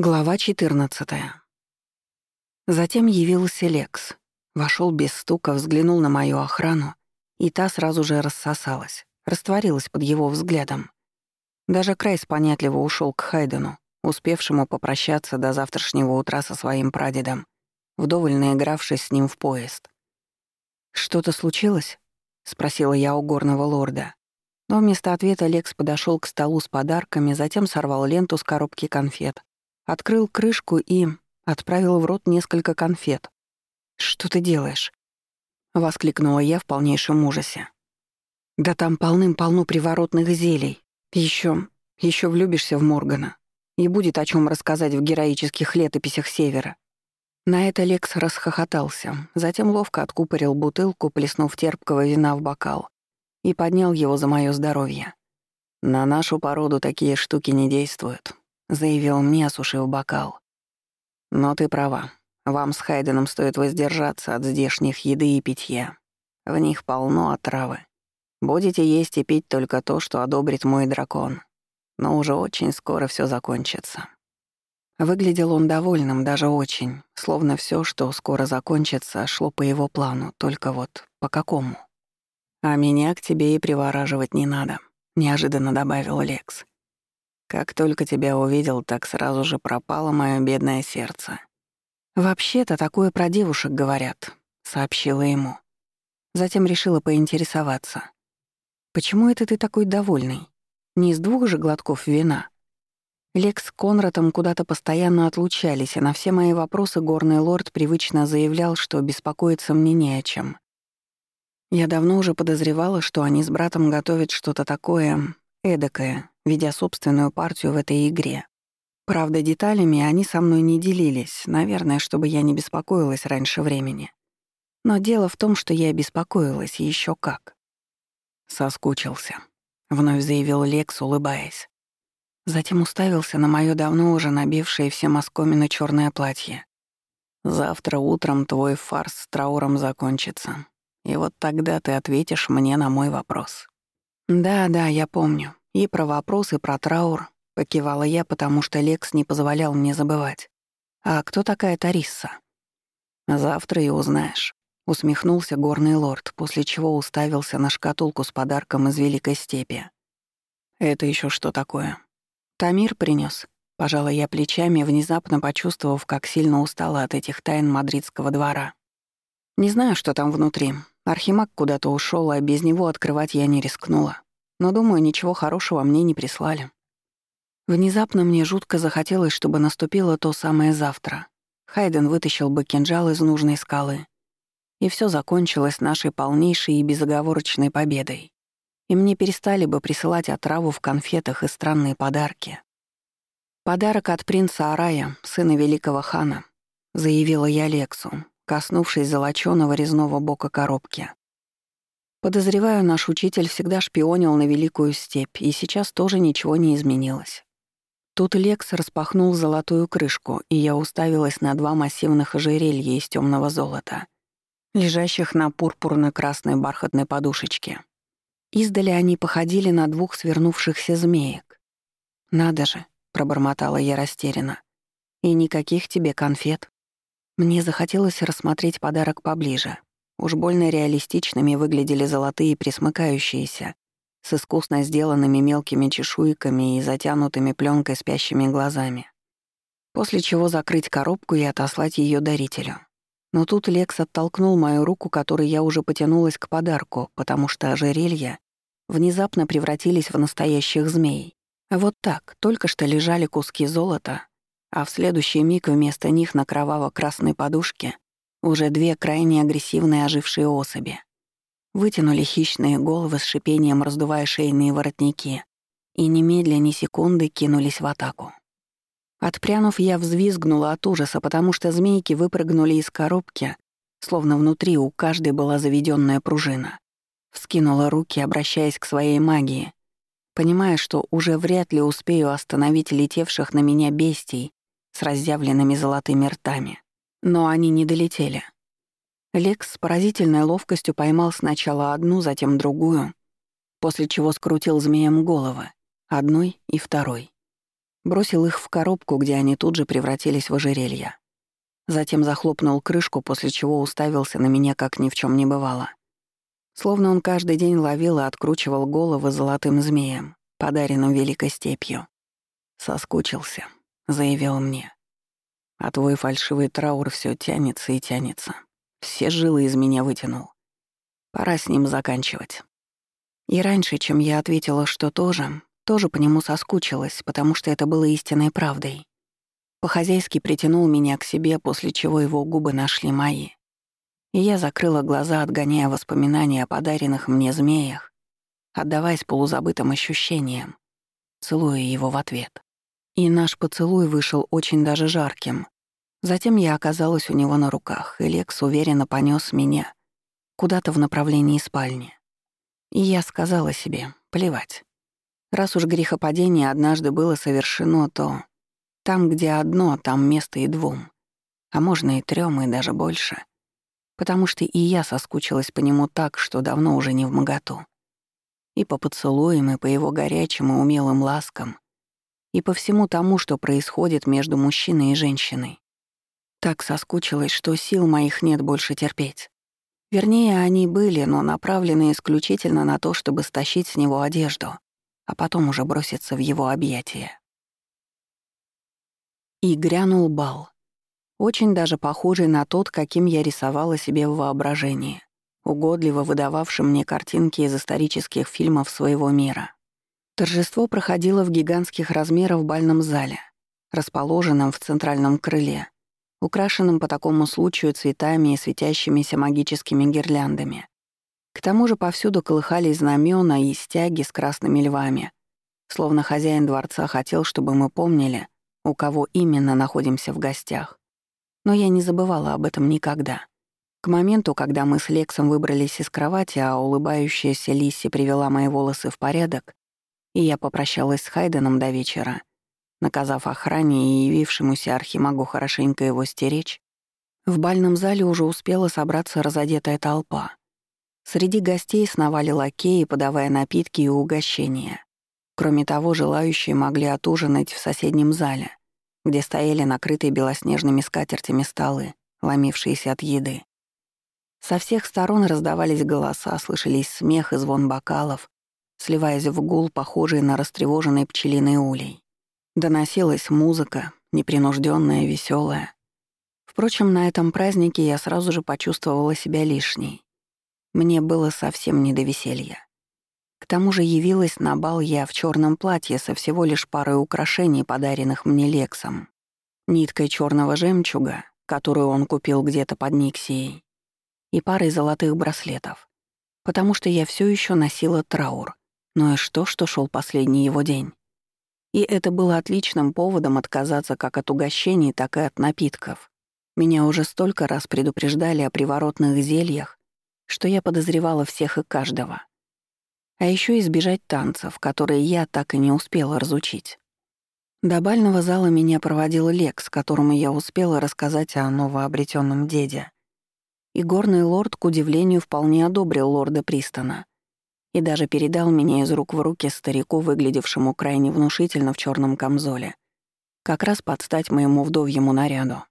Глава 14. Затем явился Лекс. Вошел без стука, взглянул на мою охрану, и та сразу же рассосалась, растворилась под его взглядом. Даже Крайс понятливо ушел к Хайдену, успевшему попрощаться до завтрашнего утра со своим прадедом, вдоволь наигравшись с ним в поезд. «Что-то случилось?» — спросила я у горного лорда. Но вместо ответа Лекс подошел к столу с подарками, затем сорвал ленту с коробки конфет, Открыл крышку и отправил в рот несколько конфет. «Что ты делаешь?» — воскликнула я в полнейшем ужасе. «Да там полным-полно приворотных зелий. Еще, еще влюбишься в Моргана. И будет о чем рассказать в героических летописях Севера». На это Лекс расхохотался, затем ловко откупорил бутылку, плеснув терпкого вина в бокал, и поднял его за мое здоровье. «На нашу породу такие штуки не действуют. — заявил мне, осушив бокал. «Но ты права. Вам с Хайденом стоит воздержаться от здешних еды и питья. В них полно отравы. Будете есть и пить только то, что одобрит мой дракон. Но уже очень скоро все закончится». Выглядел он довольным, даже очень, словно все, что скоро закончится, шло по его плану, только вот по какому. «А меня к тебе и привораживать не надо», — неожиданно добавил Лекс. Как только тебя увидел, так сразу же пропало мое бедное сердце. «Вообще-то такое про девушек говорят», — сообщила ему. Затем решила поинтересоваться. «Почему это ты такой довольный? Не из двух же глотков вина?» Лекс с Конратом куда-то постоянно отлучались, и на все мои вопросы горный лорд привычно заявлял, что беспокоиться мне не о чем. Я давно уже подозревала, что они с братом готовят что-то такое эдакое, ведя собственную партию в этой игре. Правда, деталями они со мной не делились, наверное, чтобы я не беспокоилась раньше времени. Но дело в том, что я беспокоилась еще как. Соскучился, вновь заявил Лекс, улыбаясь. Затем уставился на моё давно уже набившее все москомины чёрное платье. Завтра утром твой фарс с трауром закончится. И вот тогда ты ответишь мне на мой вопрос. Да-да, я помню. И про вопрос, и про траур покивала я, потому что Лекс не позволял мне забывать. А кто такая Тарисса? Завтра и узнаешь. Усмехнулся горный лорд, после чего уставился на шкатулку с подарком из Великой Степи. «Это еще что такое?» «Тамир принес. Пожала я плечами, внезапно почувствовав, как сильно устала от этих тайн мадридского двора. Не знаю, что там внутри. Архимаг куда-то ушел, а без него открывать я не рискнула но, думаю, ничего хорошего мне не прислали. Внезапно мне жутко захотелось, чтобы наступило то самое завтра. Хайден вытащил бы кинжал из нужной скалы. И все закончилось нашей полнейшей и безоговорочной победой. И мне перестали бы присылать отраву в конфетах и странные подарки. «Подарок от принца Арая, сына великого хана», — заявила я Лексу, коснувшись золочёного резного бока коробки. Подозреваю, наш учитель всегда шпионил на Великую Степь, и сейчас тоже ничего не изменилось. Тут Лекс распахнул золотую крышку, и я уставилась на два массивных ожерелья из темного золота, лежащих на пурпурно-красной бархатной подушечке. Издали они походили на двух свернувшихся змеек. «Надо же», — пробормотала я растерянно. «И никаких тебе конфет». Мне захотелось рассмотреть подарок поближе. Уж больно реалистичными выглядели золотые присмыкающиеся, с искусно сделанными мелкими чешуйками и затянутыми пленкой спящими глазами. После чего закрыть коробку и отослать ее дарителю. Но тут Лекс оттолкнул мою руку, которой я уже потянулась к подарку, потому что ожерелья внезапно превратились в настоящих змей. Вот так, только что лежали куски золота, а в следующий миг вместо них на кроваво-красной подушке уже две крайне агрессивные ожившие особи. Вытянули хищные головы с шипением, раздувая шейные воротники, и немедля ни секунды кинулись в атаку. Отпрянув, я взвизгнула от ужаса, потому что змейки выпрыгнули из коробки, словно внутри у каждой была заведенная пружина. Вскинула руки, обращаясь к своей магии, понимая, что уже вряд ли успею остановить летевших на меня бестий с разъявленными золотыми ртами. Но они не долетели. Лекс с поразительной ловкостью поймал сначала одну, затем другую, после чего скрутил змеям головы, одной и второй. Бросил их в коробку, где они тут же превратились в ожерелья. Затем захлопнул крышку, после чего уставился на меня, как ни в чем не бывало. Словно он каждый день ловил и откручивал головы золотым змеем, подаренным великой степью. «Соскучился», — заявил мне. «А твой фальшивый траур все тянется и тянется. Все жилы из меня вытянул. Пора с ним заканчивать». И раньше, чем я ответила, что тоже, тоже по нему соскучилась, потому что это было истинной правдой. По-хозяйски притянул меня к себе, после чего его губы нашли мои. И я закрыла глаза, отгоняя воспоминания о подаренных мне змеях, отдаваясь полузабытым ощущениям, целуя его в ответ. И наш поцелуй вышел очень даже жарким. Затем я оказалась у него на руках, и Лекс уверенно понёс меня куда-то в направлении спальни. И я сказала себе, плевать. Раз уж грехопадение однажды было совершено, то там, где одно, там место и двум. А можно и трём, и даже больше потому что и я соскучилась по нему так, что давно уже не в моготу. И по поцелуям, и по его горячим и умелым ласкам, и по всему тому, что происходит между мужчиной и женщиной. Так соскучилась, что сил моих нет больше терпеть. Вернее, они были, но направлены исключительно на то, чтобы стащить с него одежду, а потом уже броситься в его объятия. И грянул бал. Очень даже похожий на тот, каким я рисовала себе в воображении, угодливо выдававший мне картинки из исторических фильмов своего мира. Торжество проходило в гигантских размерах бальном зале, расположенном в центральном крыле, украшенном по такому случаю цветами и светящимися магическими гирляндами. К тому же повсюду колыхались знамена и стяги с красными львами, словно хозяин дворца хотел, чтобы мы помнили, у кого именно находимся в гостях. Но я не забывала об этом никогда. К моменту, когда мы с Лексом выбрались из кровати, а улыбающаяся Лисси привела мои волосы в порядок, и я попрощалась с Хайденом до вечера, наказав охране и явившемуся архимагу хорошенько его стеречь, в бальном зале уже успела собраться разодетая толпа. Среди гостей сновали лакеи, подавая напитки и угощения. Кроме того, желающие могли отужинать в соседнем зале, где стояли накрытые белоснежными скатертями столы, ломившиеся от еды. Со всех сторон раздавались голоса, слышались смех и звон бокалов, сливаясь в гул, похожий на растревоженный пчелиный улей. Доносилась музыка, непринужденная, веселая. Впрочем, на этом празднике я сразу же почувствовала себя лишней. Мне было совсем не до веселья. К тому же явилась на бал я в черном платье со всего лишь парой украшений, подаренных мне Лексом. Ниткой черного жемчуга, которую он купил где-то под Никсией, и парой золотых браслетов. Потому что я все еще носила траур. Ну и что, что шел последний его день? И это было отличным поводом отказаться как от угощений, так и от напитков. Меня уже столько раз предупреждали о приворотных зельях, что я подозревала всех и каждого а еще избежать танцев, которые я так и не успела разучить. До бального зала меня проводил Лекс, которому я успела рассказать о новообретенном деде. И горный лорд, к удивлению, вполне одобрил лорда Пристона и даже передал меня из рук в руки старику, выглядевшему крайне внушительно в черном камзоле, как раз под стать моему вдовьему наряду.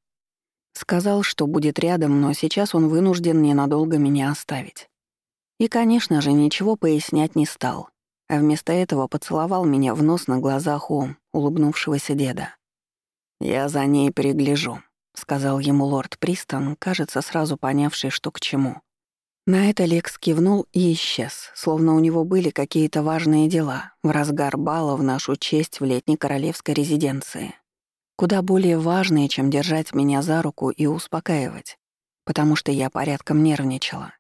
Сказал, что будет рядом, но сейчас он вынужден ненадолго меня оставить. И, конечно же, ничего пояснять не стал, а вместо этого поцеловал меня в нос на глазах у улыбнувшегося деда. «Я за ней пригляжу», — сказал ему лорд Пристон, кажется, сразу понявший, что к чему. На это Лекс кивнул и исчез, словно у него были какие-то важные дела в разгар бала в нашу честь в летней королевской резиденции. Куда более важные, чем держать меня за руку и успокаивать, потому что я порядком нервничала.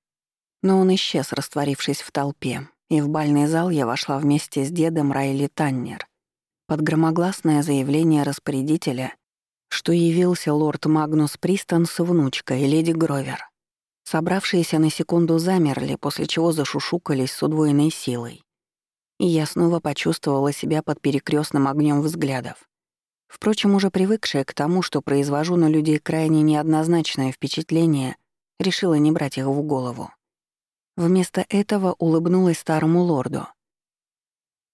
Но он исчез, растворившись в толпе, и в бальный зал я вошла вместе с дедом Райли Таннер под громогласное заявление распорядителя, что явился лорд Магнус Пристон с внучкой, леди Гровер. Собравшиеся на секунду замерли, после чего зашушукались с удвоенной силой. И я снова почувствовала себя под перекрестным огнем взглядов. Впрочем, уже привыкшая к тому, что произвожу на людей крайне неоднозначное впечатление, решила не брать их в голову. Вместо этого улыбнулась старому лорду.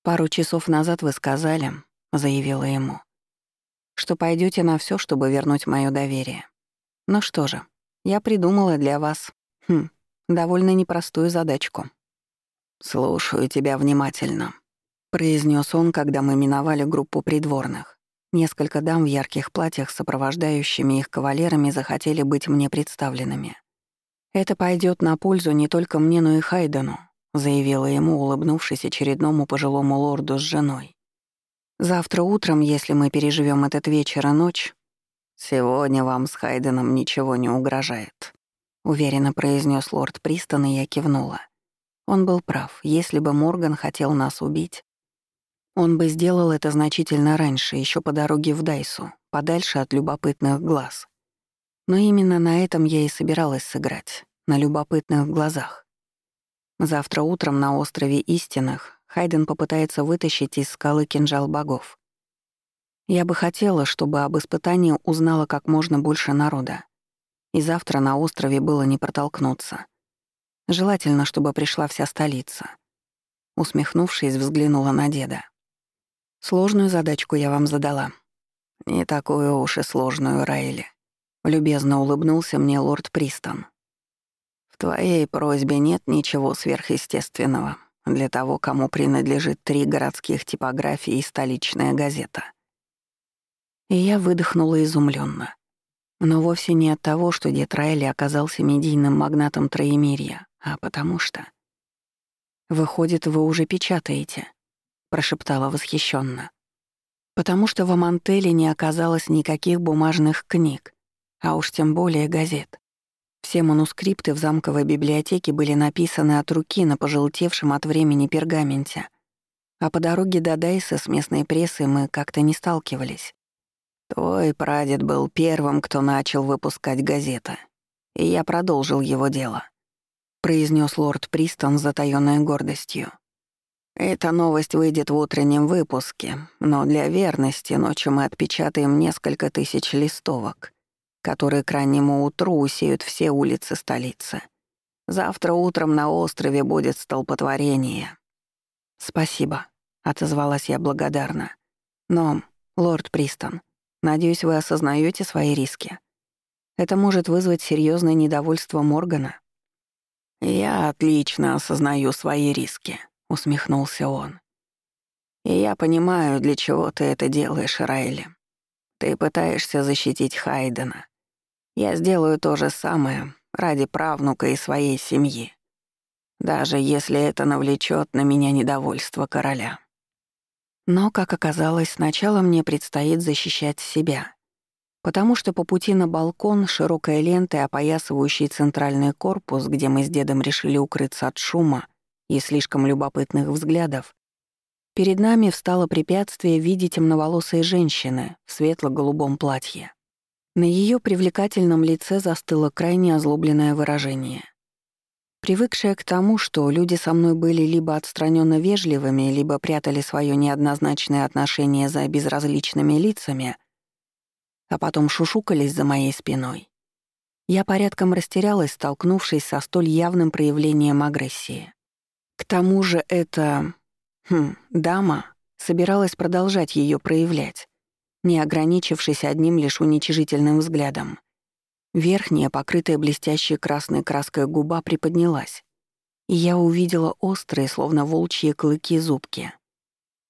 «Пару часов назад вы сказали», — заявила ему, что пойдете на все, чтобы вернуть мое доверие. Ну что же, я придумала для вас, хм, довольно непростую задачку. «Слушаю тебя внимательно», — произнес он, когда мы миновали группу придворных. Несколько дам в ярких платьях, сопровождающими их кавалерами, захотели быть мне представленными. «Это пойдет на пользу не только мне, но и Хайдену», — заявила ему, улыбнувшись очередному пожилому лорду с женой. «Завтра утром, если мы переживем этот вечер и ночь, сегодня вам с Хайденом ничего не угрожает», — уверенно произнес лорд Пристон, и я кивнула. Он был прав. Если бы Морган хотел нас убить, он бы сделал это значительно раньше, еще по дороге в Дайсу, подальше от любопытных глаз. Но именно на этом я и собиралась сыграть, на любопытных глазах. Завтра утром на острове Истинных Хайден попытается вытащить из скалы кинжал богов. Я бы хотела, чтобы об испытании узнало как можно больше народа. И завтра на острове было не протолкнуться. Желательно, чтобы пришла вся столица. Усмехнувшись, взглянула на деда. Сложную задачку я вам задала. Не такую уж и сложную, Райли. Любезно улыбнулся мне лорд Пристон. В твоей просьбе нет ничего сверхъестественного для того, кому принадлежит три городских типографии и столичная газета. И я выдохнула изумленно. Но вовсе не от того, что дед Райли оказался медийным магнатом Троемирья, а потому что... «Выходит, вы уже печатаете», прошептала восхищенно. Потому что в Амантеле не оказалось никаких бумажных книг, а уж тем более газет. Все манускрипты в замковой библиотеке были написаны от руки на пожелтевшем от времени пергаменте. А по дороге до Дайса с местной прессой мы как-то не сталкивались. Твой прадед был первым, кто начал выпускать газеты, и я продолжил его дело, произнес лорд Пристон с затаённой гордостью. Эта новость выйдет в утреннем выпуске, но для верности ночью мы отпечатаем несколько тысяч листовок, которые к раннему утру усеют все улицы столицы. Завтра утром на острове будет столпотворение. «Спасибо», — отозвалась я благодарно. «Но, лорд Пристон, надеюсь, вы осознаете свои риски. Это может вызвать серьезное недовольство Моргана». «Я отлично осознаю свои риски», усмехнулся он. «И я понимаю, для чего ты это делаешь, Райли. Ты пытаешься защитить Хайдена. Я сделаю то же самое ради правнука и своей семьи, даже если это навлечет на меня недовольство короля». Но, как оказалось, сначала мне предстоит защищать себя, потому что по пути на балкон широкой лентой, опоясывающей центральный корпус, где мы с дедом решили укрыться от шума, и слишком любопытных взглядов, перед нами встало препятствие в виде темноволосой женщины в светло-голубом платье. На ее привлекательном лице застыло крайне озлобленное выражение. Привыкшая к тому, что люди со мной были либо отстраненно вежливыми, либо прятали свое неоднозначное отношение за безразличными лицами, а потом шушукались за моей спиной, я порядком растерялась, столкнувшись со столь явным проявлением агрессии. К тому же эта... Хм, дама собиралась продолжать ее проявлять, не ограничившись одним лишь уничижительным взглядом. Верхняя, покрытая блестящей красной краской губа, приподнялась, и я увидела острые, словно волчьи клыки зубки.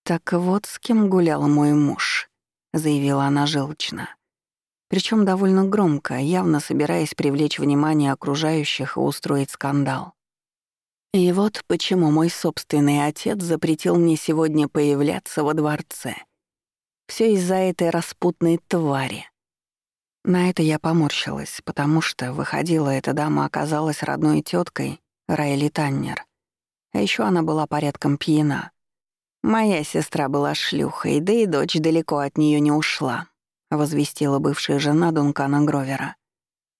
«Так вот с кем гулял мой муж», — заявила она желчно. Причем довольно громко, явно собираясь привлечь внимание окружающих и устроить скандал. И вот почему мой собственный отец запретил мне сегодня появляться во дворце. Все из-за этой распутной твари. На это я поморщилась, потому что, выходила, эта дама оказалась родной теткой Райли Таннер. А еще она была порядком пьяна. «Моя сестра была шлюхой, да и дочь далеко от нее не ушла», — возвестила бывшая жена Дункана Гровера.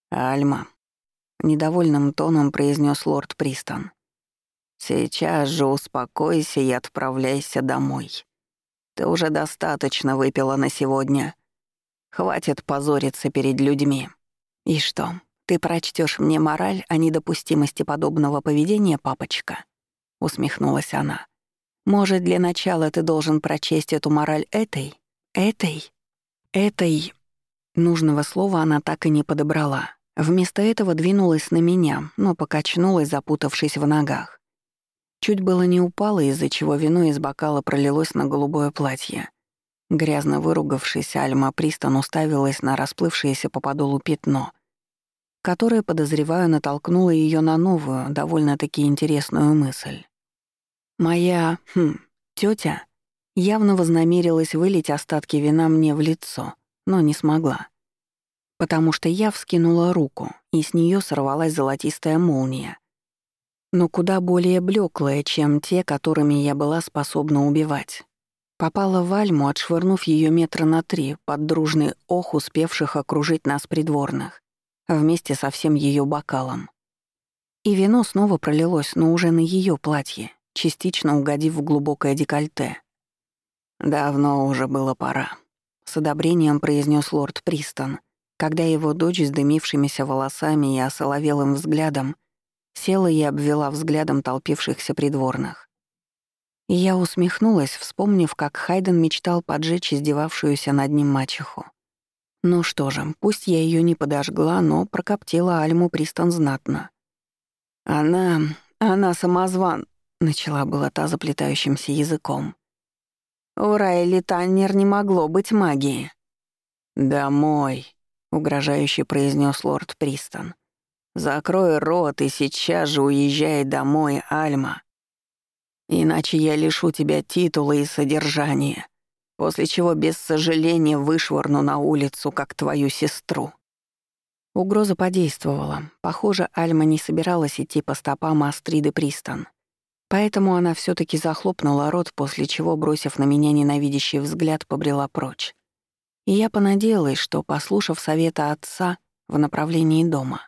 «Альма», — недовольным тоном произнес лорд Пристон. Сейчас же успокойся и отправляйся домой. Ты уже достаточно выпила на сегодня. Хватит позориться перед людьми. И что, ты прочтешь мне мораль о недопустимости подобного поведения, папочка? Усмехнулась она. Может, для начала ты должен прочесть эту мораль этой? Этой? Этой... Нужного слова она так и не подобрала. Вместо этого двинулась на меня, но покачнулась, запутавшись в ногах. Чуть было не упала, из-за чего вино из бокала пролилось на голубое платье. Грязно выругавшись, Альма Пристон уставилась на расплывшееся по подолу пятно, которое, подозреваю, натолкнуло ее на новую, довольно-таки интересную мысль. Моя, хм, тетя явно вознамерилась вылить остатки вина мне в лицо, но не смогла потому что я вскинула руку, и с нее сорвалась золотистая молния. Но куда более блеклая, чем те, которыми я была способна убивать. Попала в Альму, отшвырнув ее метра на три под дружный ох успевших окружить нас придворных, вместе со всем ее бокалом. И вино снова пролилось, но уже на ее платье, частично угодив в глубокое декольте. «Давно уже было пора», — с одобрением произнес лорд Пристон — когда его дочь с дымившимися волосами и осоловелым взглядом села и обвела взглядом толпившихся придворных. И я усмехнулась, вспомнив, как Хайден мечтал поджечь издевавшуюся над ним мачеху. Ну что же, пусть я ее не подожгла, но прокоптила Альму Пристон знатно. «Она... она самозван», — начала была та заплетающимся языком. «У Райли Таннер не могло быть магии». «Домой», угрожающе произнес лорд Пристон. Закрой рот и сейчас же уезжай домой, Альма. Иначе я лишу тебя титула и содержания, после чего без сожаления вышвырну на улицу, как твою сестру. Угроза подействовала. Похоже, Альма не собиралась идти по стопам Астриды Пристон. Поэтому она все таки захлопнула рот, после чего, бросив на меня ненавидящий взгляд, побрела прочь. И я понадеялась, что, послушав совета отца в направлении дома,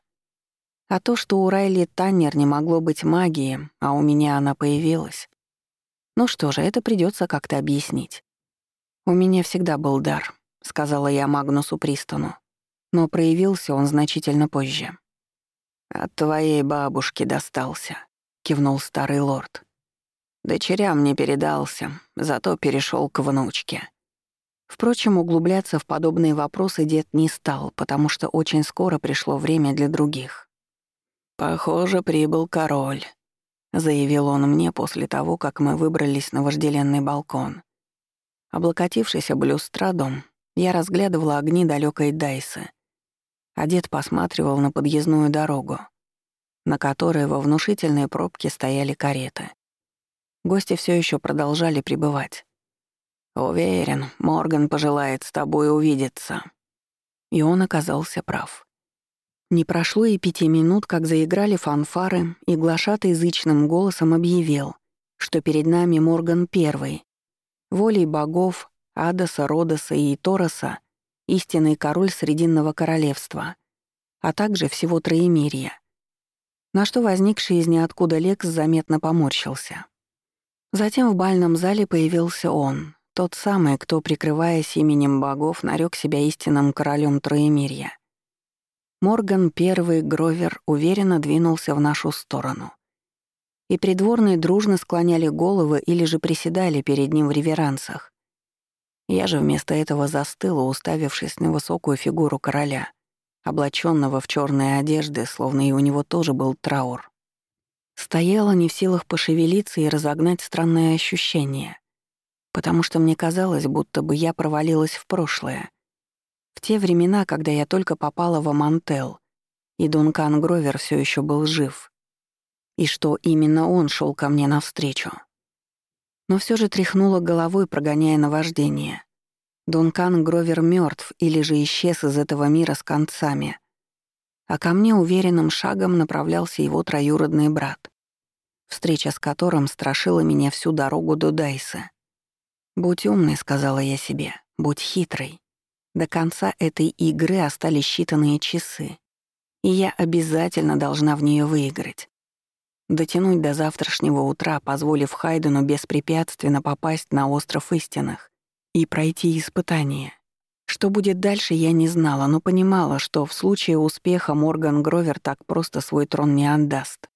а то, что у Райли Таннер не могло быть магии, а у меня она появилась. Ну что же, это придется как-то объяснить. «У меня всегда был дар», — сказала я Магнусу Пристону, но проявился он значительно позже. «От твоей бабушки достался», — кивнул старый лорд. «Дочерям не передался, зато перешел к внучке. Впрочем, углубляться в подобные вопросы дед не стал, потому что очень скоро пришло время для других. «Похоже, прибыл король», — заявил он мне после того, как мы выбрались на вожделенный балкон. Облокотившись об люстраду, я разглядывала огни далекой Дайсы, а посматривал на подъездную дорогу, на которой во внушительной пробке стояли кареты. Гости все еще продолжали прибывать. «Уверен, Морган пожелает с тобой увидеться». И он оказался прав. Не прошло и пяти минут, как заиграли фанфары, и глашатый язычным голосом объявил, что перед нами Морган Первый. Волей богов, Адаса, Родоса и Тороса, истинный король Срединного королевства, а также всего Троемирья. На что возникший из ниоткуда Лекс заметно поморщился. Затем в бальном зале появился он, тот самый, кто, прикрываясь именем богов, нарек себя истинным королем Троемирья. Морган Первый Гровер уверенно двинулся в нашу сторону. И придворные дружно склоняли головы или же приседали перед ним в реверансах. Я же вместо этого застыла, уставившись на высокую фигуру короля, облаченного в черные одежды, словно и у него тоже был траур. Стояла не в силах пошевелиться и разогнать странное ощущение — потому что мне казалось, будто бы я провалилась в прошлое. В те времена, когда я только попала в Амантел, и Дункан Гровер все еще был жив, и что именно он шел ко мне навстречу. Но все же тряхнула головой, прогоняя наваждение. Дункан Гровер мертв или же исчез из этого мира с концами, а ко мне уверенным шагом направлялся его троюродный брат, встреча с которым страшила меня всю дорогу до Дайса. «Будь умной», — сказала я себе, — «будь хитрой. До конца этой игры остались считанные часы, и я обязательно должна в нее выиграть. Дотянуть до завтрашнего утра, позволив Хайдену беспрепятственно попасть на остров истинных и пройти испытание. Что будет дальше, я не знала, но понимала, что в случае успеха Морган Гровер так просто свой трон не отдаст.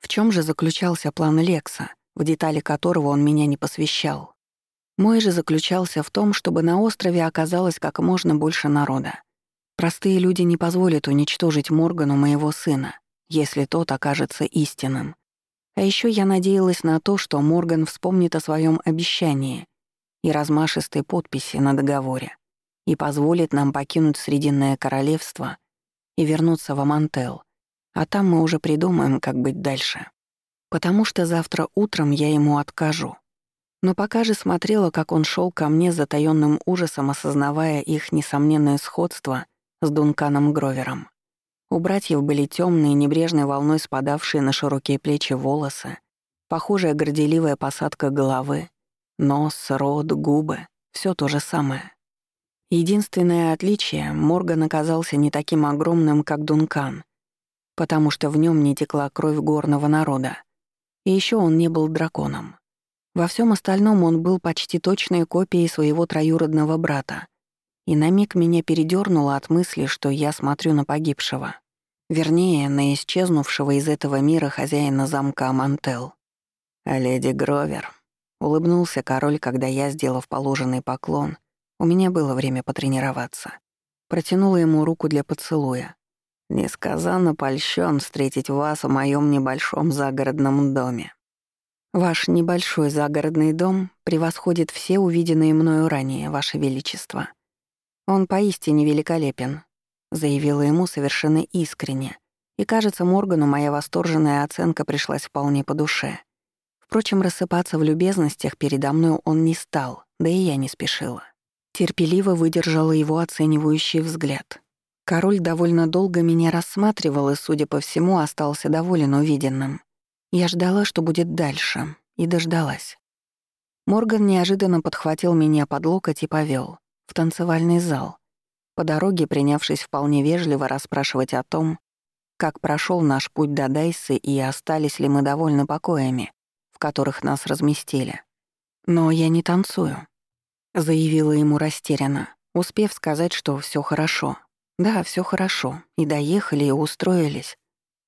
В чем же заключался план Лекса, в детали которого он меня не посвящал? Мой же заключался в том, чтобы на острове оказалось как можно больше народа. Простые люди не позволят уничтожить Моргану моего сына, если тот окажется истинным. А еще я надеялась на то, что Морган вспомнит о своем обещании и размашистой подписи на договоре и позволит нам покинуть Срединное королевство и вернуться в Амантел, а там мы уже придумаем, как быть дальше. Потому что завтра утром я ему откажу. Но пока же смотрела, как он шел ко мне с затаённым ужасом, осознавая их несомненное сходство с Дунканом Гровером. У братьев были темные, небрежной волной спадавшие на широкие плечи волосы, похожая горделивая посадка головы, нос, рот, губы — все то же самое. Единственное отличие — Морган оказался не таким огромным, как Дункан, потому что в нем не текла кровь горного народа. И еще он не был драконом. Во всем остальном он был почти точной копией своего троюродного брата — и на миг меня передёрнуло от мысли, что я смотрю на погибшего. Вернее, на исчезнувшего из этого мира хозяина замка Амантел. А леди Гровер. Улыбнулся король, когда я, сделав положенный поклон, у меня было время потренироваться. Протянула ему руку для поцелуя. «Несказанно польщен встретить вас в моем небольшом загородном доме. Ваш небольшой загородный дом превосходит все увиденные мною ранее, Ваше Величество», «Он поистине великолепен», — заявила ему совершенно искренне. И, кажется, Моргану моя восторженная оценка пришлась вполне по душе. Впрочем, рассыпаться в любезностях передо мной он не стал, да и я не спешила. Терпеливо выдержала его оценивающий взгляд. Король довольно долго меня рассматривал и, судя по всему, остался доволен увиденным. Я ждала, что будет дальше, и дождалась. Морган неожиданно подхватил меня под локоть и повел в танцевальный зал, по дороге принявшись вполне вежливо расспрашивать о том, как прошел наш путь до Дайсы и остались ли мы довольны покоями, в которых нас разместили. «Но я не танцую», — заявила ему растерянно, успев сказать, что все хорошо. Да, все хорошо, и доехали, и устроились,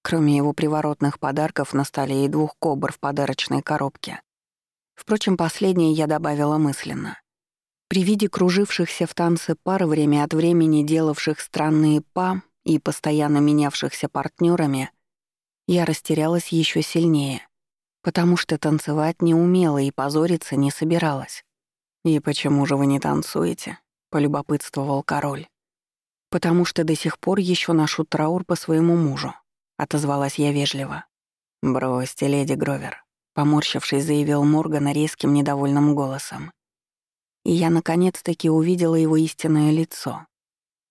кроме его приворотных подарков на столе и двух кобр в подарочной коробке. Впрочем, последнее я добавила мысленно. При виде кружившихся в танце пар время от времени делавших странные па и постоянно менявшихся партнерами, я растерялась еще сильнее, потому что танцевать не умела и позориться не собиралась. «И почему же вы не танцуете?» — полюбопытствовал король. «Потому что до сих пор еще ношу траур по своему мужу», — отозвалась я вежливо. «Бросьте, леди Гровер», — поморщившись, заявил Морган резким недовольным голосом и я наконец-таки увидела его истинное лицо.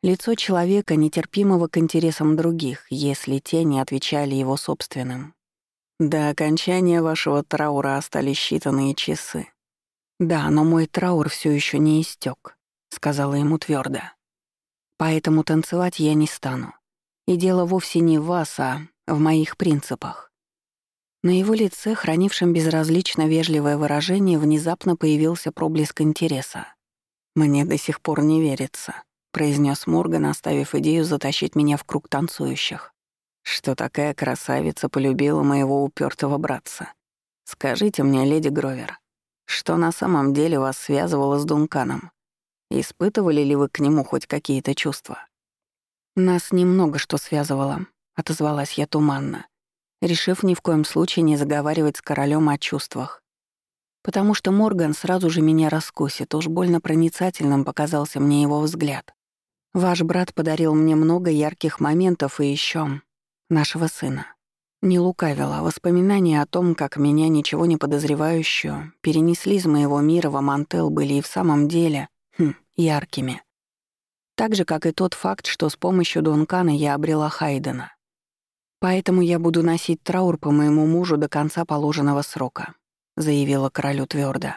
Лицо человека, нетерпимого к интересам других, если те не отвечали его собственным. До окончания вашего траура остались считанные часы. Да, но мой траур все еще не истек, сказала ему твердо. Поэтому танцевать я не стану. И дело вовсе не в вас, а в моих принципах. На его лице, хранившем безразлично вежливое выражение, внезапно появился проблеск интереса. «Мне до сих пор не верится», — произнес Морган, оставив идею затащить меня в круг танцующих. «Что такая красавица полюбила моего упертого братца? Скажите мне, леди Гровер, что на самом деле вас связывало с Дунканом? Испытывали ли вы к нему хоть какие-то чувства?» «Нас немного что связывало», — отозвалась я туманно решив ни в коем случае не заговаривать с королем о чувствах. Потому что Морган сразу же меня раскусит, уж больно проницательным показался мне его взгляд. Ваш брат подарил мне много ярких моментов и еще нашего сына. Не лукавила, воспоминания о том, как меня, ничего не подозревающую, перенесли из моего мира в Амантел, были и в самом деле, хм, яркими. Так же, как и тот факт, что с помощью Дункана я обрела Хайдена. «Поэтому я буду носить траур по моему мужу до конца положенного срока», заявила королю твердо.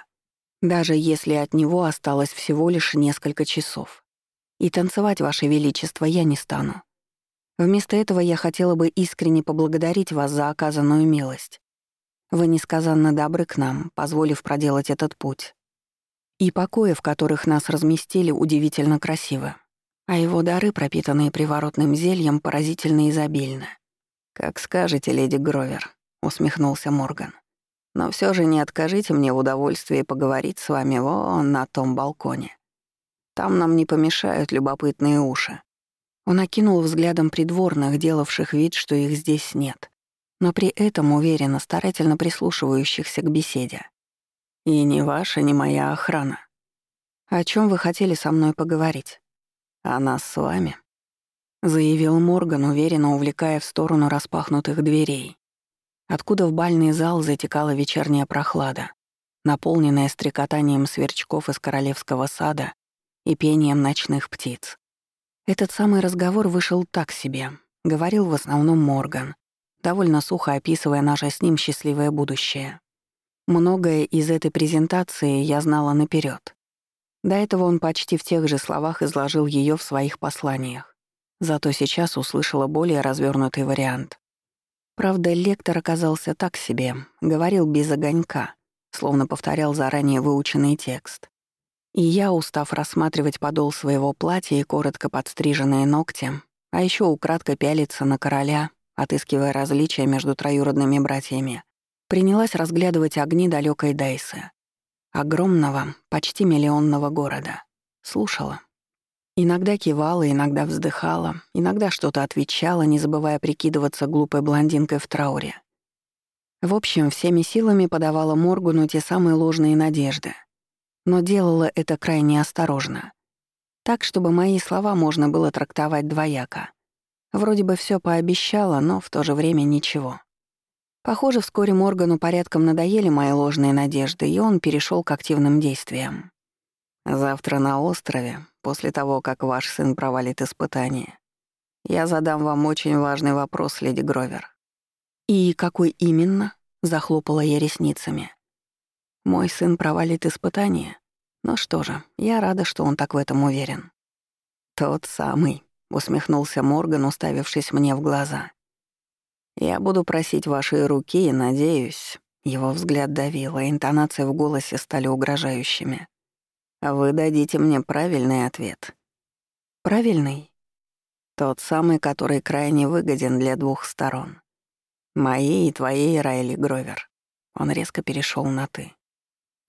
«Даже если от него осталось всего лишь несколько часов. И танцевать, Ваше Величество, я не стану. Вместо этого я хотела бы искренне поблагодарить вас за оказанную милость. Вы несказанно добры к нам, позволив проделать этот путь. И покои, в которых нас разместили, удивительно красивы. А его дары, пропитанные приворотным зельем, поразительно изобильны. «Как скажете, леди Гровер», — усмехнулся Морган. Но все же не откажите мне в удовольствии поговорить с вами вон на том балконе. Там нам не помешают любопытные уши». Он окинул взглядом придворных, делавших вид, что их здесь нет, но при этом уверенно, старательно прислушивающихся к беседе. «И ни ваша, ни моя охрана. О чем вы хотели со мной поговорить? О нас с вами?» заявил Морган, уверенно увлекая в сторону распахнутых дверей, откуда в бальный зал затекала вечерняя прохлада, наполненная стрекотанием сверчков из королевского сада и пением ночных птиц. Этот самый разговор вышел так себе, говорил в основном Морган, довольно сухо описывая наше с ним счастливое будущее. Многое из этой презентации я знала наперед. До этого он почти в тех же словах изложил ее в своих посланиях. Зато сейчас услышала более развернутый вариант. Правда, лектор оказался так себе, говорил без огонька, словно повторял заранее выученный текст. И я, устав рассматривать подол своего платья и коротко подстриженные ногти, а еще украдко пялиться на короля, отыскивая различия между троюродными братьями, принялась разглядывать огни далекой Дайсы, огромного, почти миллионного города. Слушала. Иногда кивала, иногда вздыхала, иногда что-то отвечала, не забывая прикидываться глупой блондинкой в трауре. В общем, всеми силами подавала Моргану те самые ложные надежды — но делала это крайне осторожно. Так, чтобы мои слова можно было трактовать двояко. Вроде бы все пообещала, но в то же время ничего. Похоже, вскоре Моргану порядком надоели мои ложные надежды, и он перешел к активным действиям. Завтра на острове, после того, как ваш сын провалит испытание, я задам вам очень важный вопрос, леди Гровер. «И какой именно?» — захлопала я ресницами. Мой сын провалит испытание. Ну что же, я рада, что он так в этом уверен. Тот самый, усмехнулся Морган, уставившись мне в глаза. Я буду просить вашей руки и надеюсь, его взгляд давил, а интонации в голосе стали угрожающими. Вы дадите мне правильный ответ. Правильный? Тот самый, который крайне выгоден для двух сторон. Моей и твоей, Райли Гровер. Он резко перешел на «ты».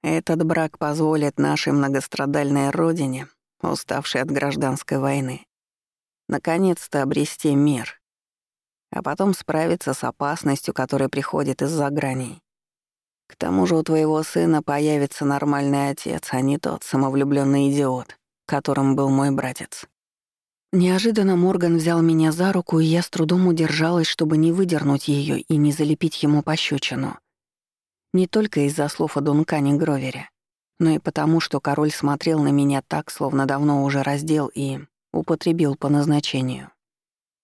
Этот брак позволит нашей многострадальной родине, уставшей от гражданской войны, наконец-то обрести мир, а потом справиться с опасностью, которая приходит из-за граней. К тому же у твоего сына появится нормальный отец, а не тот самовлюбленный идиот, которым был мой братец. Неожиданно Морган взял меня за руку, и я с трудом удержалась, чтобы не выдернуть ее и не залепить ему пощечину — не только из-за слов о Дункане Гровере, но и потому, что король смотрел на меня так, словно давно уже раздел и употребил по назначению.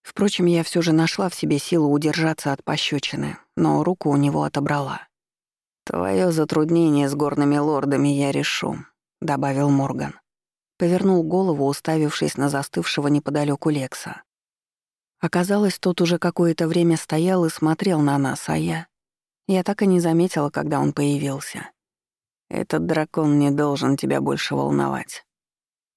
Впрочем, я все же нашла в себе силу удержаться от пощечины, но руку у него отобрала. «Твое затруднение с горными лордами я решу», — добавил Морган. Повернул голову, уставившись на застывшего неподалеку Лекса. Оказалось, тот уже какое-то время стоял и смотрел на нас, а я я так и не заметила, когда он появился. Этот дракон не должен тебя больше волновать.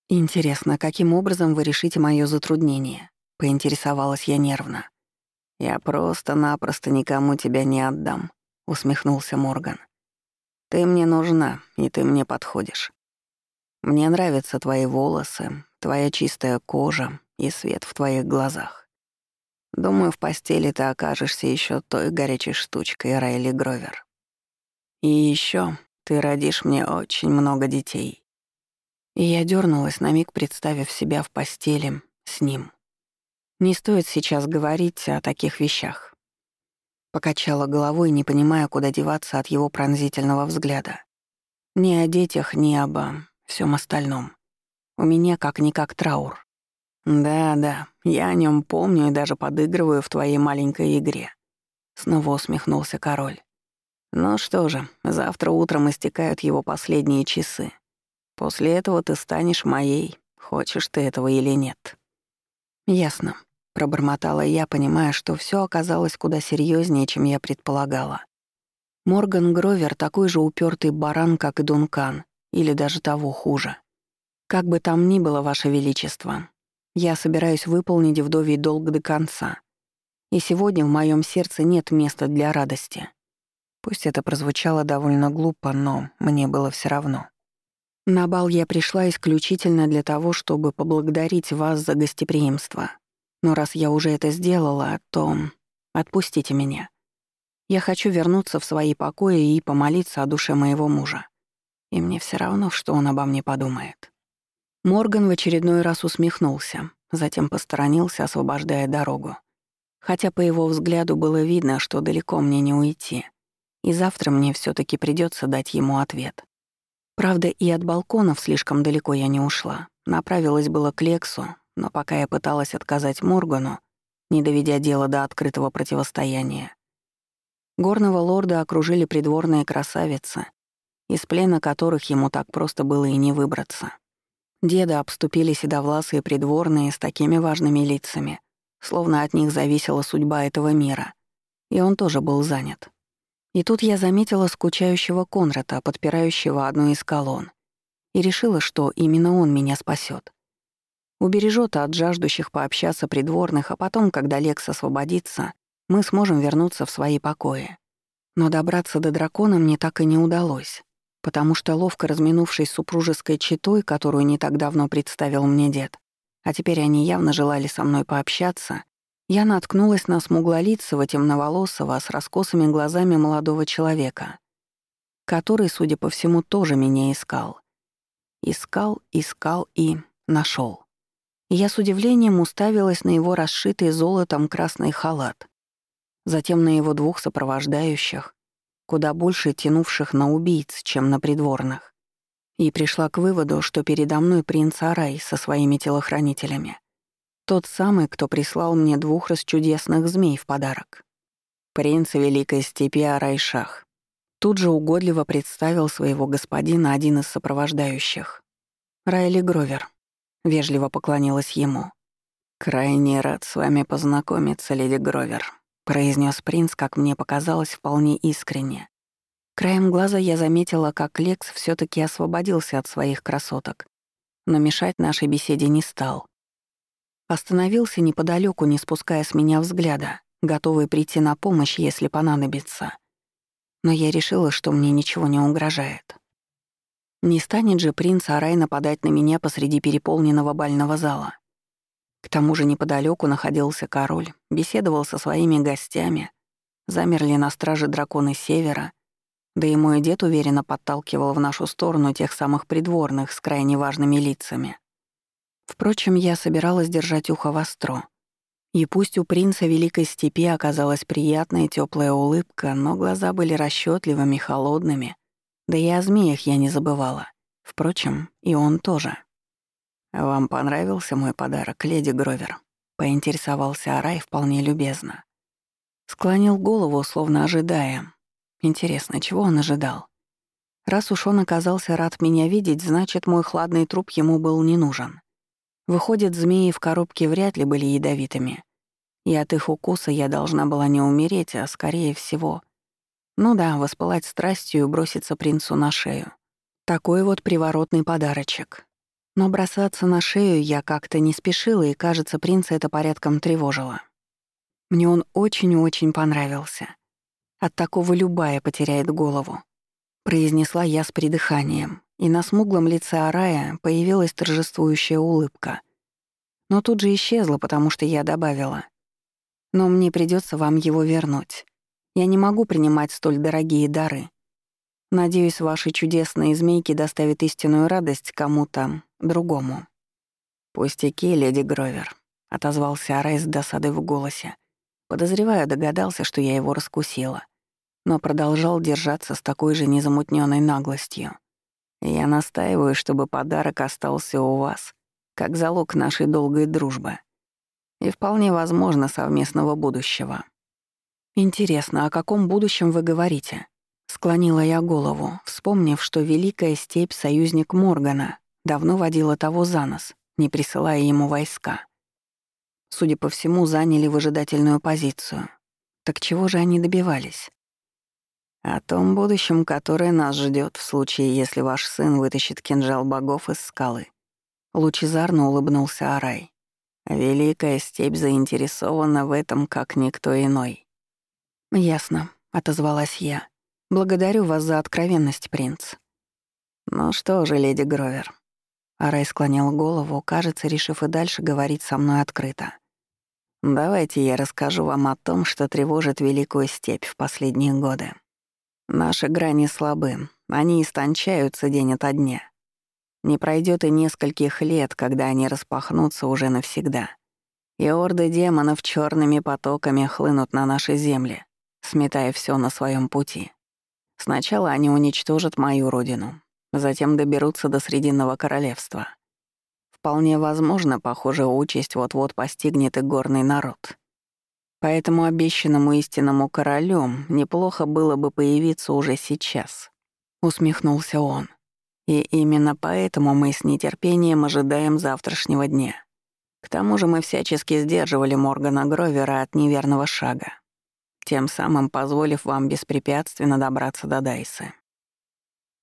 Интересно, каким образом вы решите моё затруднение? Поинтересовалась я нервно. Я просто-напросто никому тебя не отдам, усмехнулся Морган. Ты мне нужна, и ты мне подходишь. Мне нравятся твои волосы, твоя чистая кожа и свет в твоих глазах. Думаю, в постели ты окажешься еще той горячей штучкой, Райли Гровер. И еще ты родишь мне очень много детей. И я дернулась на миг, представив себя в постели с ним. Не стоит сейчас говорить о таких вещах. Покачала головой, не понимая, куда деваться от его пронзительного взгляда. Ни о детях, ни об всем остальном. У меня как-никак траур. «Да-да, я о нем помню и даже подыгрываю в твоей маленькой игре», — снова усмехнулся король. «Ну что же, завтра утром истекают его последние часы. После этого ты станешь моей, хочешь ты этого или нет». «Ясно», — пробормотала я, понимая, что все оказалось куда серьезнее, чем я предполагала. Морган Гровер такой же упертый баран, как и Дункан, или даже того хуже. Как бы там ни было, Ваше Величество, я собираюсь выполнить вдовий долг до конца. И сегодня в моем сердце нет места для радости. Пусть это прозвучало довольно глупо, но мне было все равно. На бал я пришла исключительно для того, чтобы поблагодарить вас за гостеприимство. Но раз я уже это сделала, то отпустите меня. Я хочу вернуться в свои покои и помолиться о душе моего мужа. И мне все равно, что он обо мне подумает. Морган в очередной раз усмехнулся, затем посторонился, освобождая дорогу. Хотя по его взгляду было видно, что далеко мне не уйти — и завтра мне все таки придется дать ему ответ. Правда, и от балконов слишком далеко я не ушла. Направилась было к Лексу, но пока я пыталась отказать Моргану, не доведя дело до открытого противостояния, горного лорда окружили придворные красавицы, из плена которых ему так просто было и не выбраться. Деда обступили седовласые придворные с такими важными лицами, словно от них зависела судьба этого мира. И он тоже был занят. И тут я заметила скучающего Конрата, подпирающего одну из колонн, и решила, что именно он меня спасет. Убережет от жаждущих пообщаться придворных, а потом, когда Лекс освободится, мы сможем вернуться в свои покои. Но добраться до дракона мне так и не удалось, потому что, ловко разминувшись супружеской четой, которую не так давно представил мне дед, а теперь они явно желали со мной пообщаться, я наткнулась на смуглолицего, темноволосого, с раскосыми глазами молодого человека, который, судя по всему, тоже меня искал. Искал, искал и нашел. Я с удивлением уставилась на его расшитый золотом красный халат, затем на его двух сопровождающих, куда больше тянувших на убийц, чем на придворных, и пришла к выводу, что передо мной принц Арай со своими телохранителями — тот самый, кто прислал мне двух расчудесных змей в подарок. Принц Великой Степи Арайшах. Тут же угодливо представил своего господина один из сопровождающих. Райли Гровер. Вежливо поклонилась ему. «Крайне рад с вами познакомиться, леди Гровер», — произнес принц, как мне показалось, вполне искренне. Краем глаза я заметила, как Лекс все таки освободился от своих красоток, но мешать нашей беседе не стал. Остановился неподалеку, не спуская с меня взгляда, готовый прийти на помощь, если понадобится. Но я решила, что мне ничего не угрожает. Не станет же принц Арай нападать на меня посреди переполненного бального зала. К тому же неподалеку находился король, беседовал со своими гостями, замерли на страже драконы Севера, да и мой дед уверенно подталкивал в нашу сторону тех самых придворных с крайне важными лицами. Впрочем, я собиралась держать ухо востро. И пусть у принца Великой Степи оказалась приятная теплая улыбка, но глаза были расчетливыми, холодными. Да и о змеях я не забывала. Впрочем, и он тоже. «Вам понравился мой подарок, леди Гровер?» — поинтересовался Арай вполне любезно. Склонил голову, словно ожидая. Интересно, чего он ожидал? Раз уж он оказался рад меня видеть, значит, мой хладный труп ему был не нужен. Выходит, змеи в коробке вряд ли были ядовитыми. И от их укуса я должна была не умереть, а скорее всего... Ну да, воспылать страстью и броситься принцу на шею. Такой вот приворотный подарочек. Но бросаться на шею я как-то не спешила, и, кажется, принца это порядком тревожило. Мне он очень-очень понравился. От такого любая потеряет голову. Произнесла я с придыханием, и на смуглом лице Арая появилась торжествующая улыбка. Но тут же исчезла, потому что я добавила. «Но мне придется вам его вернуть. Я не могу принимать столь дорогие дары. Надеюсь, ваши чудесные змейки доставят истинную радость кому-то другому». «Пустяки, леди Гровер», — отозвался Арай с досадой в голосе. Подозревая, догадался, что я его раскусила, но продолжал держаться с такой же незамутненной наглостью. Я настаиваю, чтобы подарок остался у вас, как залог нашей долгой дружбы. И вполне возможно совместного будущего. Интересно, о каком будущем вы говорите? Склонила я голову, вспомнив, что Великая Степь — союзник Моргана, давно водила того за нос, не присылая ему войска. Судя по всему, заняли выжидательную позицию. Так чего же они добивались? О том будущем, которое нас ждет в случае, если ваш сын вытащит кинжал богов из скалы. Лучезарно улыбнулся Арай. Великая степь заинтересована в этом, как никто иной. Ясно, отозвалась я. Благодарю вас за откровенность, принц. Ну что же, леди Гровер. Арай склонил голову, кажется, решив и дальше говорить со мной открыто. Давайте я расскажу вам о том, что тревожит Великую Степь в последние годы. Наши грани слабы, они истончаются день ото дня. Не пройдет и нескольких лет, когда они распахнутся уже навсегда. И орды демонов черными потоками хлынут на наши земли, сметая все на своем пути. Сначала они уничтожат мою родину, затем доберутся до Срединного королевства. Вполне возможно, похожая участь вот-вот постигнет и горный народ. Поэтому обещанному истинному королю неплохо было бы появиться уже сейчас. Усмехнулся он. И именно поэтому мы с нетерпением ожидаем завтрашнего дня. К тому же мы всячески сдерживали Моргана Гровера от неверного шага, тем самым позволив вам беспрепятственно добраться до Дайсы.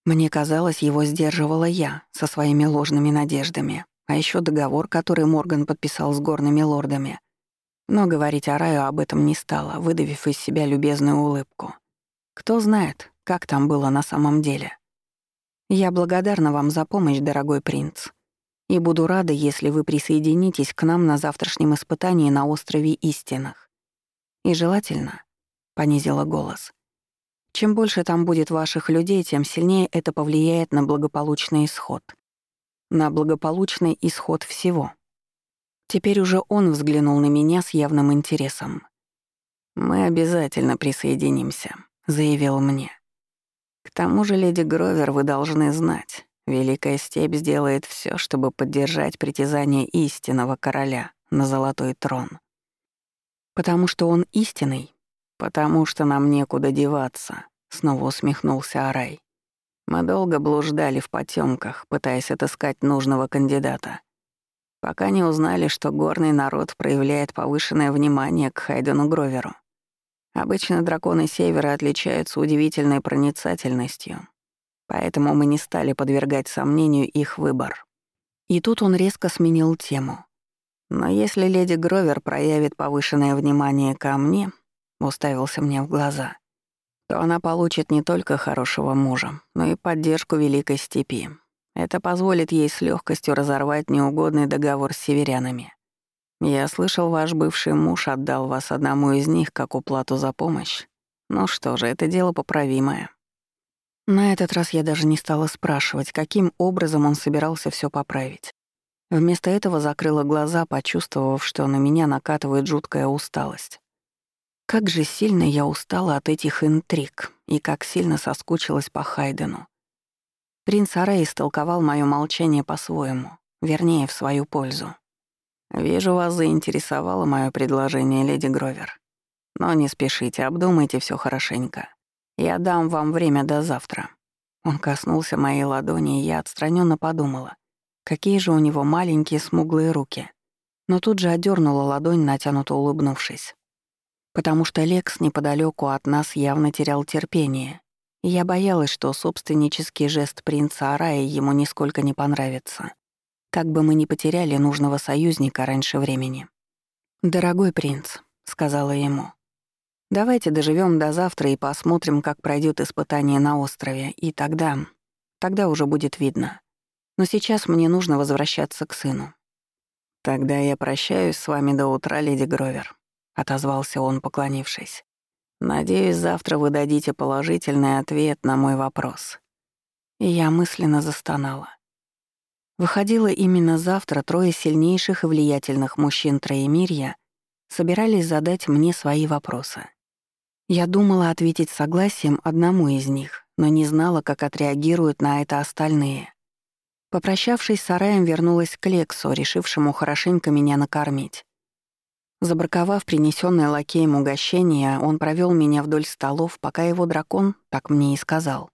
Мне казалось, его сдерживала я со своими ложными надеждами, а еще договор, который Морган подписал с горными лордами. Но говорить о Раю об этом не стала, выдавив из себя любезную улыбку. Кто знает, как там было на самом деле. Я благодарна вам за помощь, дорогой принц. И буду рада, если вы присоединитесь к нам на завтрашнем испытании на острове Истинах. И желательно, — понизила голос, — чем больше там будет ваших людей, тем сильнее это повлияет на благополучный исход. На благополучный исход всего. Теперь уже он взглянул на меня с явным интересом. «Мы обязательно присоединимся», — заявил мне. К тому же, леди Гровер, вы должны знать, Великая Степь сделает все, чтобы поддержать притязание истинного короля на золотой трон. Потому что он истинный? Потому что нам некуда деваться, снова усмехнулся Арай. Мы долго блуждали в потемках, пытаясь отыскать нужного кандидата. Пока не узнали, что горный народ проявляет повышенное внимание к Хайдену Гроверу. Обычно драконы Севера отличаются удивительной проницательностью, поэтому мы не стали подвергать сомнению их выбор. И тут он резко сменил тему. Но если леди Гровер проявит повышенное внимание ко мне, уставился мне в глаза, то она получит не только хорошего мужа, но и поддержку Великой Степи. Это позволит ей с легкостью разорвать неугодный договор с северянами. Я слышал, ваш бывший муж отдал вас одному из них как уплату за помощь. Ну что же, это дело поправимое. На этот раз я даже не стала спрашивать, каким образом он собирался все поправить. Вместо этого закрыла глаза, почувствовав, что на меня накатывает жуткая усталость. Как же сильно я устала от этих интриг и как сильно соскучилась по Хайдену. Принц Арей истолковал моё молчание по-своему, вернее, в свою пользу. «Вижу, вас заинтересовало мое предложение, леди Гровер. Но не спешите, обдумайте все хорошенько. Я дам вам время до завтра». Он коснулся моей ладони, и я отстраненно подумала, какие же у него маленькие смуглые руки. Но тут же одернула ладонь, натянуто улыбнувшись. Потому что Лекс неподалеку от нас явно терял терпение, и я боялась, что собственнический жест принца Арая ему нисколько не понравится как бы мы ни потеряли нужного союзника раньше времени. «Дорогой принц», — сказала ему, — «давайте доживем до завтра и посмотрим, как пройдет испытание на острове, и тогда... тогда уже будет видно. Но сейчас мне нужно возвращаться к сыну». «Тогда я прощаюсь с вами до утра, леди Гровер», — отозвался он, поклонившись. «Надеюсь, завтра вы дадите положительный ответ на мой вопрос». И я мысленно застонала. Выходило именно завтра трое сильнейших и влиятельных мужчин Троемирья собирались задать мне свои вопросы. Я думала ответить согласием одному из них, но не знала, как отреагируют на это остальные. Попрощавшись с Араем, вернулась к Лексу, решившему хорошенько меня накормить. Забраковав принесенное лакеем угощение, он провел меня вдоль столов, пока его дракон, так мне и сказал,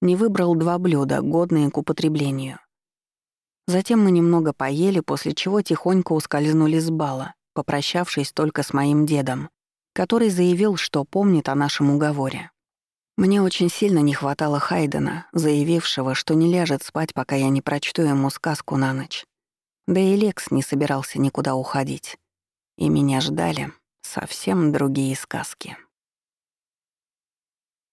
не выбрал два блюда, годные к употреблению — Затем мы немного поели, после чего тихонько ускользнули с бала, попрощавшись только с моим дедом, который заявил, что помнит о нашем уговоре. Мне очень сильно не хватало Хайдена, заявившего, что не ляжет спать, пока я не прочту ему сказку на ночь. Да и Лекс не собирался никуда уходить. И меня ждали совсем другие сказки.